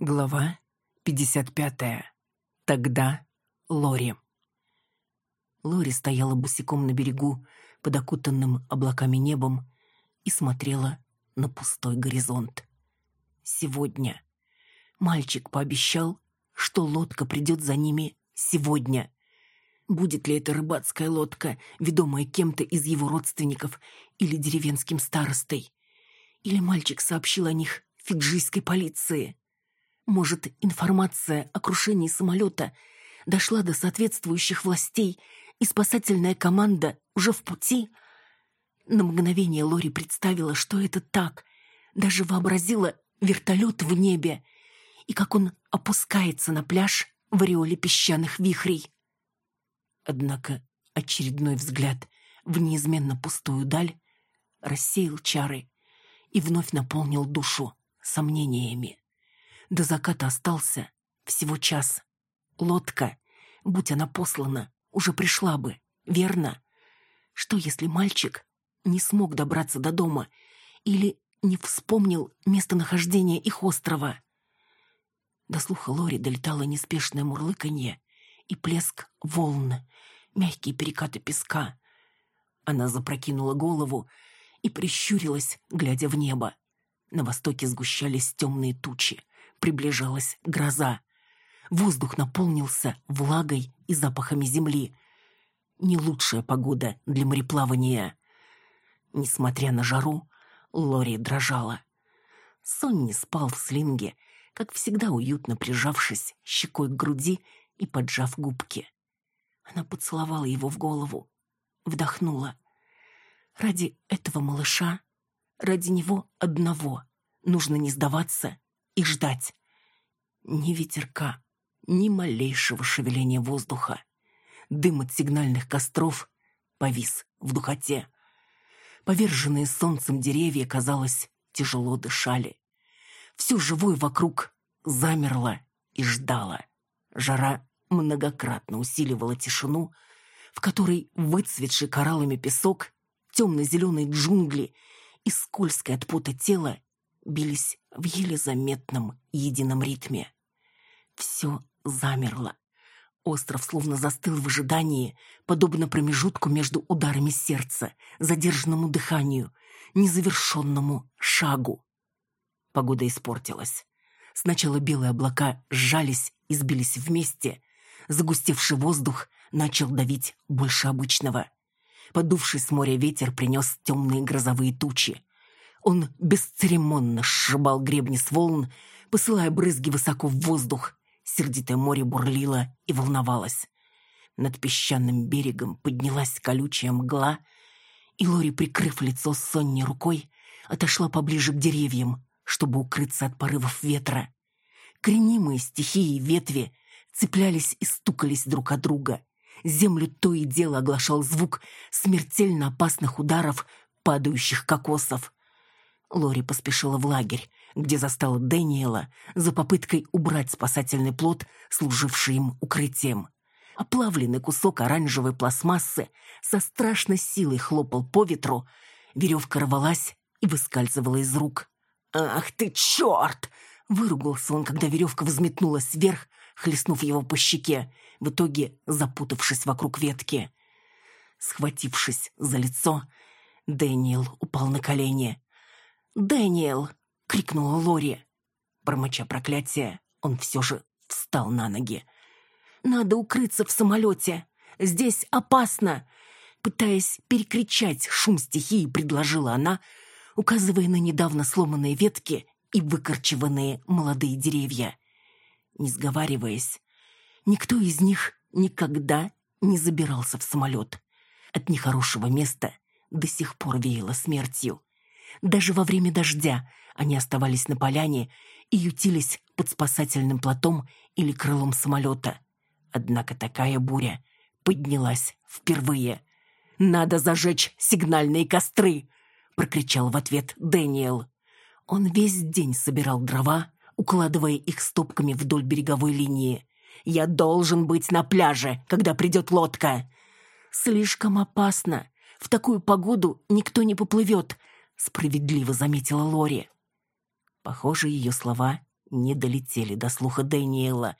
Глава 55. Тогда Лори. Лори стояла босиком на берегу под окутанным облаками небом и смотрела на пустой горизонт. Сегодня. Мальчик пообещал, что лодка придет за ними сегодня. Будет ли это рыбацкая лодка, ведомая кем-то из его родственников или деревенским старостой? Или мальчик сообщил о них фиджийской полиции? Может, информация о крушении самолета дошла до соответствующих властей, и спасательная команда уже в пути? На мгновение Лори представила, что это так, даже вообразила вертолет в небе и как он опускается на пляж в ореоле песчаных вихрей. Однако очередной взгляд в неизменно пустую даль рассеял чары и вновь наполнил душу сомнениями. До заката остался всего час. Лодка, будь она послана, уже пришла бы, верно? Что, если мальчик не смог добраться до дома или не вспомнил местонахождение их острова? До слуха Лори долетало неспешное мурлыканье и плеск волн, мягкие перекаты песка. Она запрокинула голову и прищурилась, глядя в небо. На востоке сгущались темные тучи приближалась гроза. Воздух наполнился влагой и запахами земли. Не лучшая погода для мореплавания. Несмотря на жару, Лори дрожала. Сон не спал в слинге, как всегда уютно прижавшись щекой к груди и поджав губки. Она поцеловала его в голову, вдохнула. Ради этого малыша, ради него одного, нужно не сдаваться и ждать. Ни ветерка, ни малейшего шевеления воздуха. Дым от сигнальных костров повис в духоте. Поверженные солнцем деревья, казалось, тяжело дышали. Все живое вокруг замерло и ждало. Жара многократно усиливала тишину, в которой выцветший кораллами песок, темно-зеленые джунгли и скользкое от пота тело бились в еле заметном едином ритме. Все замерло. Остров словно застыл в ожидании, подобно промежутку между ударами сердца, задержанному дыханию, незавершенному шагу. Погода испортилась. Сначала белые облака сжались и сбились вместе. Загустевший воздух начал давить больше обычного. Подувший с моря ветер принес темные грозовые тучи. Он бесцеремонно сшибал гребни с волн, посылая брызги высоко в воздух. Сердитое море бурлило и волновалось. Над песчаным берегом поднялась колючая мгла, и Лори, прикрыв лицо Сонни рукой, отошла поближе к деревьям, чтобы укрыться от порывов ветра. Кренимые стихии ветви цеплялись и стукались друг от друга. Землю то и дело оглашал звук смертельно опасных ударов падающих кокосов. Лори поспешила в лагерь, где застала Дэниела за попыткой убрать спасательный плод, служивший им укрытием. Оплавленный кусок оранжевой пластмассы со страшной силой хлопал по ветру, веревка рвалась и выскальзывала из рук. «Ах ты, черт!» — выругался он, когда веревка взметнулась вверх, хлестнув его по щеке, в итоге запутавшись вокруг ветки. Схватившись за лицо, Дэниел упал на колени. «Дэниел!» — крикнула Лори. Бормоча проклятие, он все же встал на ноги. «Надо укрыться в самолете! Здесь опасно!» Пытаясь перекричать шум стихии, предложила она, указывая на недавно сломанные ветки и выкорчеванные молодые деревья. Не сговариваясь, никто из них никогда не забирался в самолет. От нехорошего места до сих пор веяло смертью. Даже во время дождя они оставались на поляне и ютились под спасательным платом или крылом самолета. Однако такая буря поднялась впервые. «Надо зажечь сигнальные костры!» — прокричал в ответ Дэниел. Он весь день собирал дрова, укладывая их стопками вдоль береговой линии. «Я должен быть на пляже, когда придет лодка!» «Слишком опасно. В такую погоду никто не поплывет», справедливо заметила Лори. Похоже, ее слова не долетели до слуха Дэниела,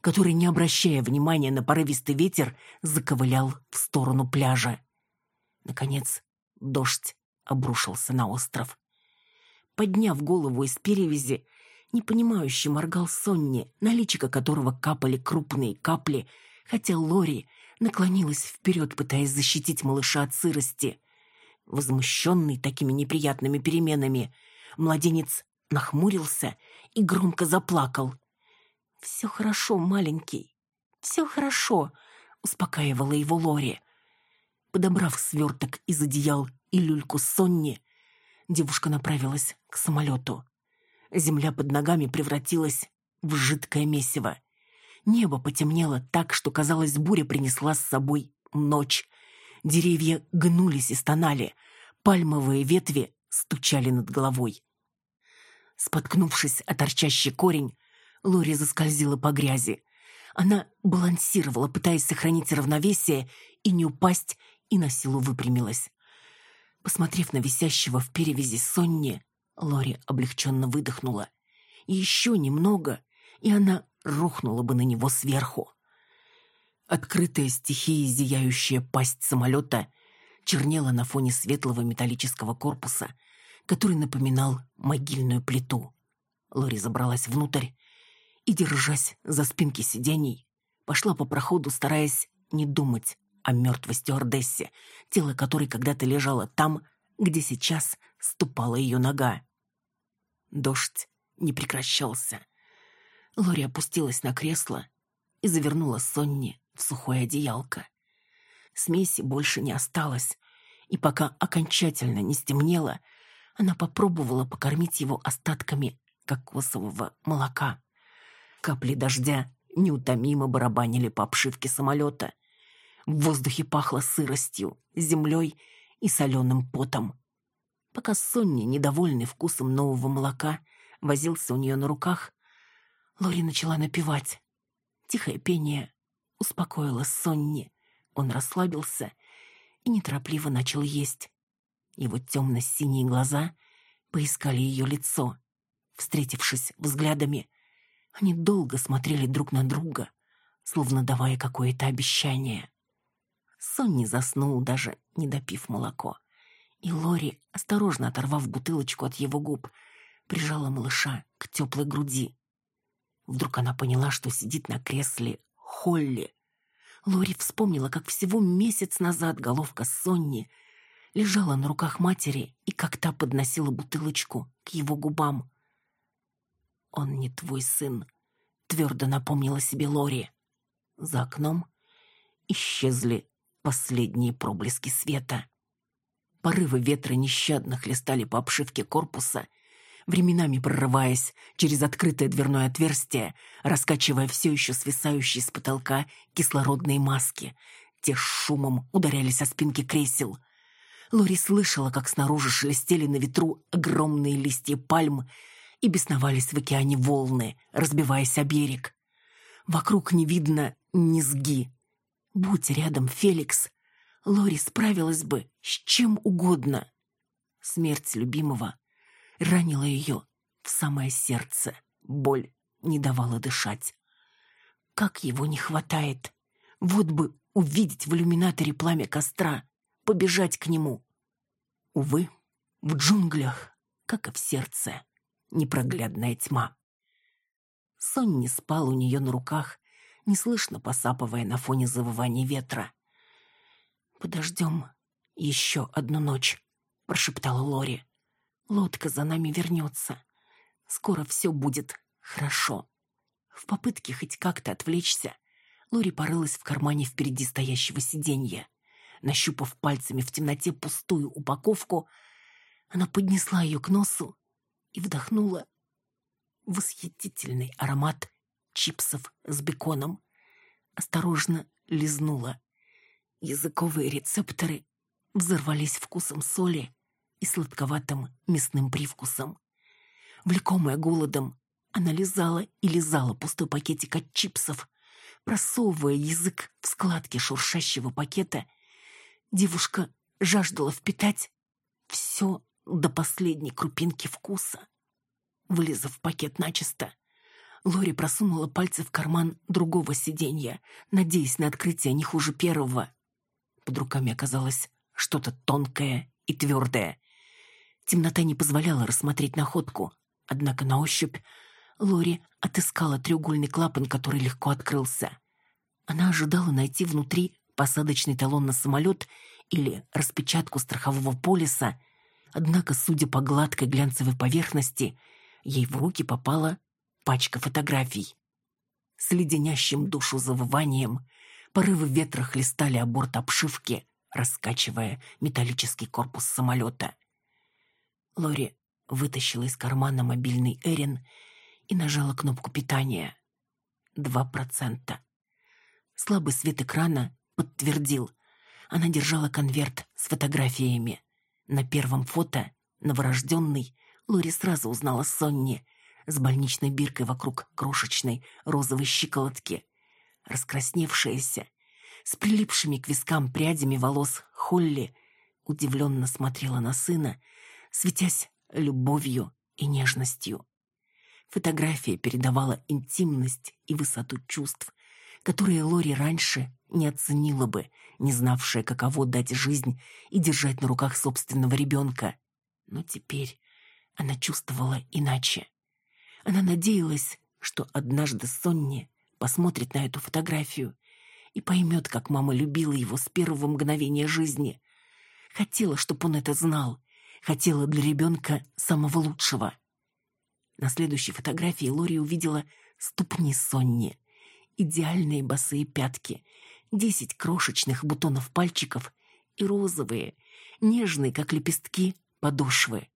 который, не обращая внимания на порывистый ветер, заковылял в сторону пляжа. Наконец, дождь обрушился на остров. Подняв голову из перевязи, непонимающе моргал Сонни, на личико которого капали крупные капли, хотя Лори наклонилась вперед, пытаясь защитить малыша от сырости. Возмущенный такими неприятными переменами, младенец нахмурился и громко заплакал. «Все хорошо, маленький, все хорошо», — успокаивала его Лори. Подобрав сверток из одеял и люльку Сонни, девушка направилась к самолету. Земля под ногами превратилась в жидкое месиво. Небо потемнело так, что, казалось, буря принесла с собой ночь. Деревья гнулись и стонали, пальмовые ветви стучали над головой. Споткнувшись о торчащий корень, Лори заскользила по грязи. Она балансировала, пытаясь сохранить равновесие и не упасть, и на силу выпрямилась. Посмотрев на висящего в перевязи Сонни, Лори облегченно выдохнула. Еще немного, и она рухнула бы на него сверху. Открытая стихией зияющая пасть самолета чернела на фоне светлого металлического корпуса, который напоминал могильную плиту. Лори забралась внутрь и, держась за спинки сидений, пошла по проходу, стараясь не думать о мертвой стюардессе, тело которой когда-то лежало там, где сейчас ступала ее нога. Дождь не прекращался. Лори опустилась на кресло и завернула Сонни в сухое одеялко. Смеси больше не осталось, и пока окончательно не стемнело, она попробовала покормить его остатками кокосового молока. Капли дождя неутомимо барабанили по обшивке самолета. В воздухе пахло сыростью, землей и соленым потом. Пока Сонни, недовольный вкусом нового молока, возился у нее на руках, Лори начала напевать. Тихое пение успокоило Сонни. Он расслабился и неторопливо начал есть. Его темно-синие глаза поискали ее лицо. Встретившись взглядами, они долго смотрели друг на друга, словно давая какое-то обещание. Сонни заснул, даже не допив молоко. И Лори, осторожно оторвав бутылочку от его губ, прижала малыша к теплой груди. Вдруг она поняла, что сидит на кресле Холли. Лори вспомнила, как всего месяц назад головка Сонни лежала на руках матери и как та подносила бутылочку к его губам. «Он не твой сын», — твердо напомнила себе Лори. За окном исчезли последние проблески света. Порывы ветра нещадно хлестали по обшивке корпуса, временами прорываясь через открытое дверное отверстие, раскачивая все еще свисающие с потолка кислородные маски. Те с шумом ударялись о спинки кресел. Лори слышала, как снаружи шелестели на ветру огромные листья пальм и бесновались в океане волны, разбиваясь о берег. Вокруг не видно низги. Будь рядом Феликс, Лори справилась бы с чем угодно. Смерть любимого ранила ее в самое сердце. Боль не давала дышать. Как его не хватает! Вот бы увидеть в иллюминаторе пламя костра, побежать к нему. Увы, в джунглях, как и в сердце, непроглядная тьма. Сон не спал у нее на руках, неслышно посапывая на фоне завывания ветра. «Подождем еще одну ночь», — прошептала Лори. «Лодка за нами вернется. Скоро все будет хорошо». В попытке хоть как-то отвлечься, Лори порылась в кармане впереди стоящего сиденья. Нащупав пальцами в темноте пустую упаковку, она поднесла ее к носу и вдохнула восхитительный аромат чипсов с беконом. Осторожно лизнула. Языковые рецепторы взорвались вкусом соли и сладковатым мясным привкусом. Влекомая голодом, она лизала и лизала пустой пакетик от чипсов, просовывая язык в складки шуршащего пакета. Девушка жаждала впитать все до последней крупинки вкуса. Вылезав пакет начисто, Лори просунула пальцы в карман другого сиденья, надеясь на открытие не хуже первого. Под руками оказалось что-то тонкое и твердое. Темнота не позволяла рассмотреть находку, однако на ощупь Лори отыскала треугольный клапан, который легко открылся. Она ожидала найти внутри посадочный талон на самолет или распечатку страхового полиса, однако, судя по гладкой глянцевой поверхности, ей в руки попала пачка фотографий. С леденящим душу завыванием порывы ветра хлестали о борт обшивки, раскачивая металлический корпус самолета. Лори вытащила из кармана мобильный Эрин и нажала кнопку питания. Два процента. Слабый свет экрана подтвердил. Она держала конверт с фотографиями. На первом фото новорожденный Лори сразу узнала Сонни с больничной биркой вокруг крошечной розовой щиколотки. Раскрасневшаяся, с прилипшими к вискам прядями волос Холли удивленно смотрела на сына, светясь любовью и нежностью. Фотография передавала интимность и высоту чувств, которые Лори раньше не оценила бы, не знавшая, каково дать жизнь и держать на руках собственного ребенка. Но теперь она чувствовала иначе. Она надеялась, что однажды Сонни посмотрит на эту фотографию и поймет, как мама любила его с первого мгновения жизни. Хотела, чтобы он это знал. Хотела для ребенка самого лучшего. На следующей фотографии Лори увидела ступни Сонни. Идеальные босые пятки, десять крошечных бутонов пальчиков и розовые, нежные, как лепестки, подошвы.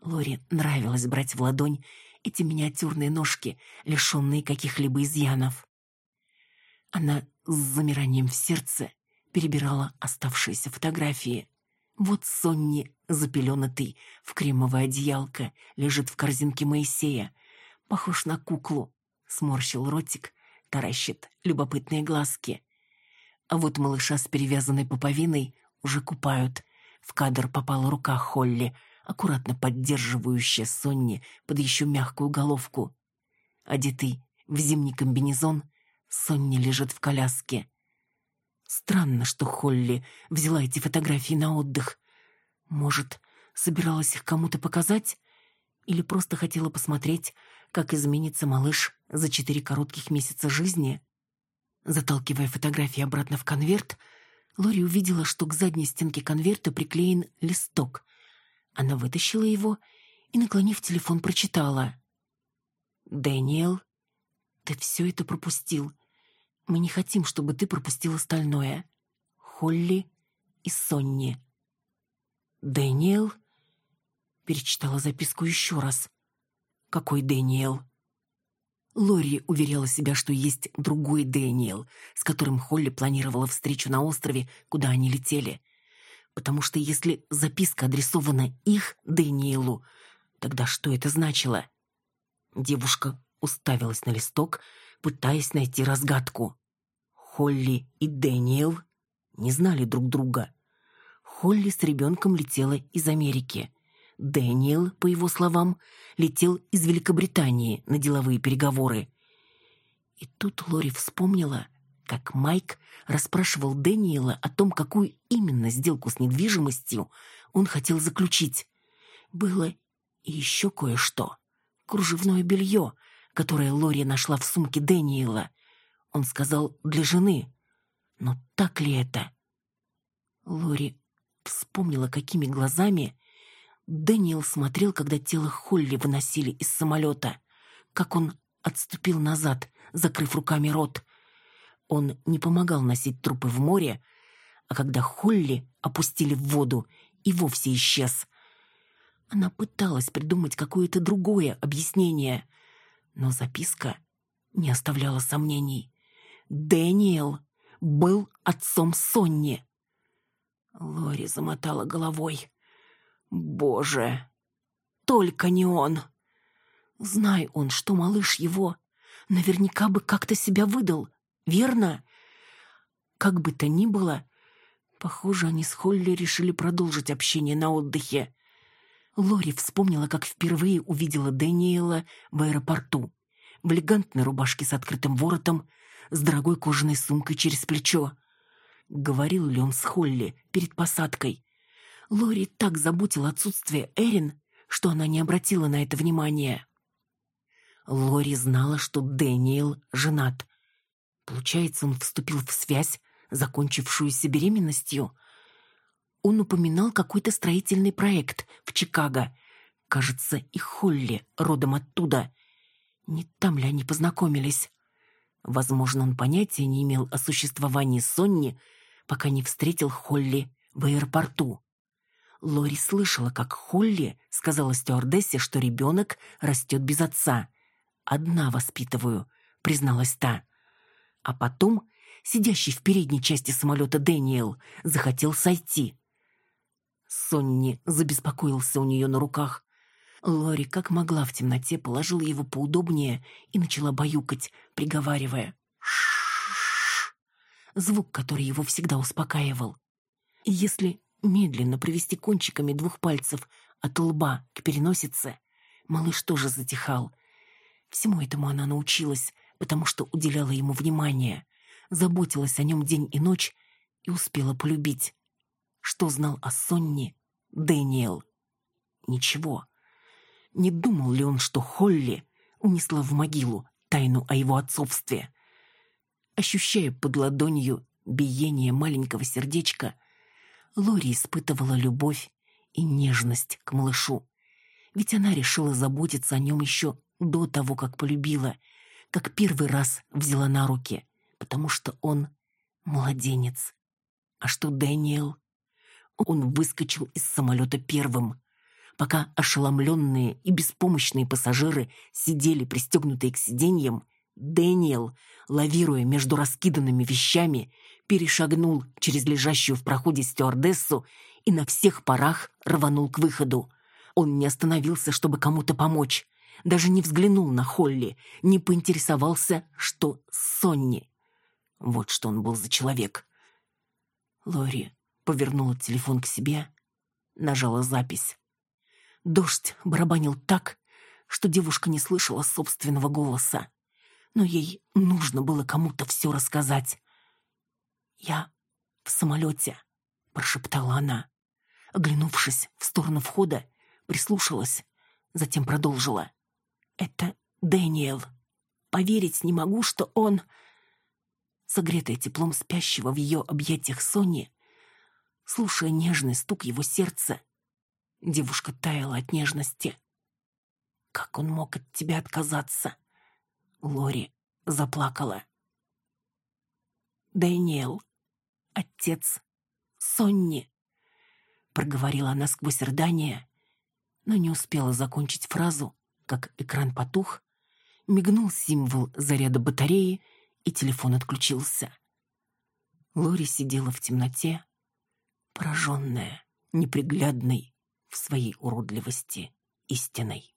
Лори нравилось брать в ладонь эти миниатюрные ножки, лишенные каких-либо изъянов. Она с замиранием в сердце перебирала оставшиеся фотографии. Вот Сонни, запеленатый в кремовое одеялко, лежит в корзинке Моисея. Похож на куклу. Сморщил ротик, таращит любопытные глазки. А вот малыша с перевязанной пуповиной уже купают. В кадр попала рука Холли, аккуратно поддерживающая Сонни под еще мягкую головку. Одетый в зимний комбинезон, Сонни лежит в коляске. Странно, что Холли взяла эти фотографии на отдых. Может, собиралась их кому-то показать? Или просто хотела посмотреть, как изменится малыш за четыре коротких месяца жизни? Заталкивая фотографии обратно в конверт, Лори увидела, что к задней стенке конверта приклеен листок. Она вытащила его и, наклонив телефон, прочитала. «Дэниел, ты все это пропустил. Мы не хотим, чтобы ты пропустил остальное. Холли и Сонни». «Дэниел?» Перечитала записку еще раз. «Какой Дэниел?» Лори уверяла себя, что есть другой Дэниел, с которым Холли планировала встречу на острове, куда они летели. Потому что если записка адресована их Дэниелу, тогда что это значило? Девушка уставилась на листок, пытаясь найти разгадку. Холли и Дэниел не знали друг друга. Холли с ребенком летела из Америки. Дэниел, по его словам, летел из Великобритании на деловые переговоры. И тут Лори вспомнила, как Майк расспрашивал Дэниела о том, какую именно сделку с недвижимостью он хотел заключить. Было и еще кое-что. Кружевное белье, которое Лори нашла в сумке Дэниела. Он сказал «для жены». Но так ли это? Лори вспомнила, какими глазами Дэниел смотрел, когда тело Холли выносили из самолета, как он отступил назад, закрыв руками рот. Он не помогал носить трупы в море, а когда Холли опустили в воду, и вовсе исчез. Она пыталась придумать какое-то другое объяснение, но записка не оставляла сомнений. Дэниел был отцом Сонни. Лори замотала головой. Боже, только не он. Знай он, что малыш его, наверняка бы как-то себя выдал, верно? Как бы то ни было, похоже, они с Холли решили продолжить общение на отдыхе. Лори вспомнила, как впервые увидела Дэниела в аэропорту. в элегантной рубашке с открытым воротом, с дорогой кожаной сумкой через плечо. Говорил ли он с Холли перед посадкой? Лори так заботил отсутствие Эрин, что она не обратила на это внимания. Лори знала, что Дэниел женат. Получается, он вступил в связь, закончившуюся беременностью. Он упоминал какой-то строительный проект в Чикаго. Кажется, и Холли родом оттуда. Не там ли они познакомились? Возможно, он понятия не имел о существовании Сонни, пока не встретил Холли в аэропорту. Лори слышала, как Холли сказала стюардессе, что ребенок растет без отца. «Одна воспитываю», — призналась та. А потом сидящий в передней части самолета Дэниел захотел сойти. Сонни забеспокоился у нее на руках. Лори, как могла в темноте, положила его поудобнее и начала баюкать, приговаривая «Ш звук, который его всегда успокаивал. Если медленно провести кончиками двух пальцев от лба к переносице, малыш тоже затихал. Всему этому она научилась, потому что уделяла ему внимание, заботилась о нем день и ночь и успела полюбить. Что знал о Сонне Дэниел? Ничего. Не думал ли он, что Холли унесла в могилу тайну о его отцовстве? Ощущая под ладонью биение маленького сердечка, Лори испытывала любовь и нежность к малышу. Ведь она решила заботиться о нем еще до того, как полюбила, как первый раз взяла на руки, потому что он младенец. А что Дэниел? Он выскочил из самолета первым. Пока ошеломленные и беспомощные пассажиры сидели пристегнутые к сиденьям, Дэниел, лавируя между раскиданными вещами, перешагнул через лежащую в проходе стюардессу и на всех парах рванул к выходу. Он не остановился, чтобы кому-то помочь даже не взглянул на Холли, не поинтересовался, что Сонни. Вот что он был за человек. Лори повернула телефон к себе, нажала запись. Дождь барабанил так, что девушка не слышала собственного голоса. Но ей нужно было кому-то все рассказать. «Я в самолете», — прошептала она. Оглянувшись в сторону входа, прислушалась, затем продолжила. Это Дэниел. Поверить не могу, что он... Согретая теплом спящего в ее объятиях Сони, слушая нежный стук его сердца, девушка таяла от нежности. Как он мог от тебя отказаться? Лори заплакала. Дэниел, отец Сонни, проговорила она сквозь рыдание, но не успела закончить фразу, как экран потух, мигнул символ заряда батареи, и телефон отключился. Лори сидела в темноте, пораженная, неприглядной в своей уродливости истиной.